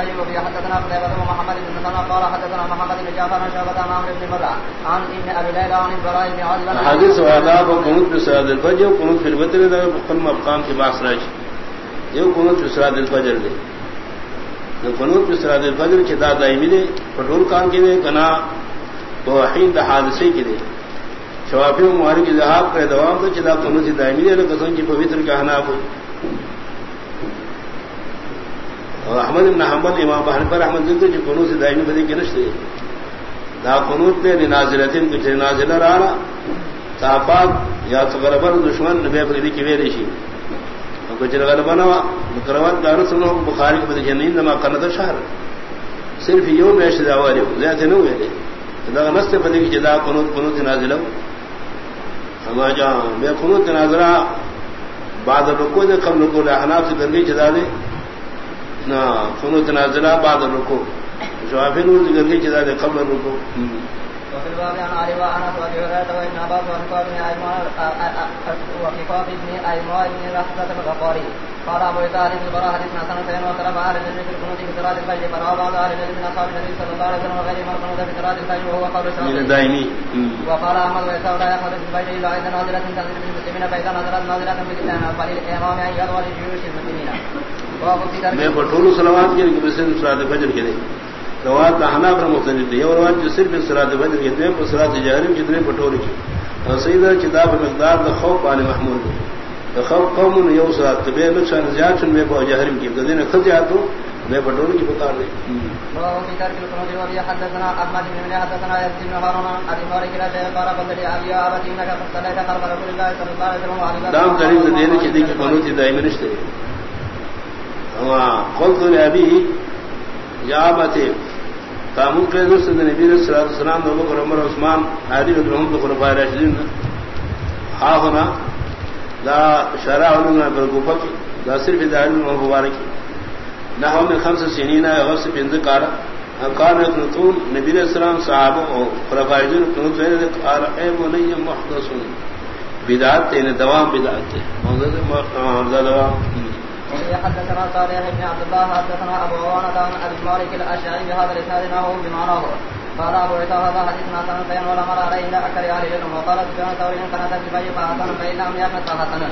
الفجر وفي حدثنا قتيبة ومحمد بن مسلم قال حدثنا محمد بن جعفر عن شعبة عن عمرو بن مرة عن ابن أبي ليلى عن البراء بن عازب حدیث و آداب و قنوت في صلاة الفجر و قنوت في الوتر ده بقل مقام کی باس راج یہ قنوت في صلاة الفجر دے. قنوت في صلاة الفجر کی دا دائمی دے پٹول کام کی دے کنا تو دا حادثے کی دے. شوافی و مہاری کی ذہاب کا دوام تو چدا قنوت دائمی دے لکسن کی پویتر کا حناف ہوئی. احمد ابن حنبل، امام حنبل احمد دل جو قنوت سے دائمی بدی کے نشتے دا قنوت نے نازلتین کچھ نازلہ رہا صافات یا غربر دشمن نبی بدی کی ویری شی۔ کچھ غربنا مکروات دار سنو بخاری کے بدی جنین نما قنات شہر۔ صرف یوم ایش داواری زیادہ نہ ہوئے۔ دا نست بدی کی جدا قنوت قنوت نازلہ ہما جا، میں قنوت نازلہ بعد رکو دے قبل کو لحناف سے درگی جدا دے۔ سنو تنازلہ بعد رکو. جوابین وہ ذکر کی چیزا دے قبل رکو. وفي الباب عن علي وانس وابي هريره وابن عباس وفقاء بن ايمان وفقاء بن ايمان بن رحمه الغفاري قال ابو ايتار بن براء حديثنا سنه سين وترى اهل العلم في القنوت في صلاه الفجر. فروى بعض اهل العلم من اصحاب النبي صلى الله عليه وسلم وغيرهم القنوت في صلاه الفجر وهو قول من دائمي وقال احمد ويسار لا يخرج في الفجر الا عند نازله تنزل بالمسلمين فاذا نزلت نازله بالاسلام فللامام ان يروى لجيوش المسلمين. میں بٹول سلوات کے لیے صرف سراد فجر کے روات حنا پر مختلف ہے، اور روات جو صرف سراد فجر کے ہیں سراد جہرم جتنے بٹول کی اور سیدہ کتاب مقدار دا خوف علی محمود۔ دا خوف قوم یو سراد تبے نقصان زیاد چن میں بہت جہرم کی۔ دین خود جاتو میں بٹول کی بتا دے۔ دام قریب سے دینے کی دی کہ قنوتی دائمی رشتے قلت لأبيه، يا أبتي قيد رسل صلى الله عليه وسلم بكر عمر عثمان علي بن هم بخلفاء الراشدين ها هنا، لا شرع لنا بالكوفة لا صرف دائم المبارك نحو من خمس سنين غرس بن ذكر كان يقنطون نبي صلى الله عليه وسلم صحابه وخلفاء الراشدين يقنطون قال اي بني محدث بدعات دوام بدعات موضوع دوام. حدثنا صالح بن عبد الله، حدثنا ابو عوانة عن ابي مالك الاشعري بهذا الاسناد نحوه بمعناه. قال ابو عيسى هذا حديث حسن فين ولا مر عليه الا اكثر اهل العلم. وقال سفيان الثوري ان كانت في بيت فحسن فان لم يقنط فحسنا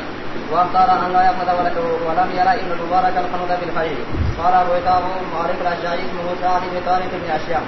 واختار ان لا يقنط ولم يرى ابن المبارك القنوت في الخير قال ابو عيسى ابو مالك الاشعري اسمه سعد بن طارق بن اشياء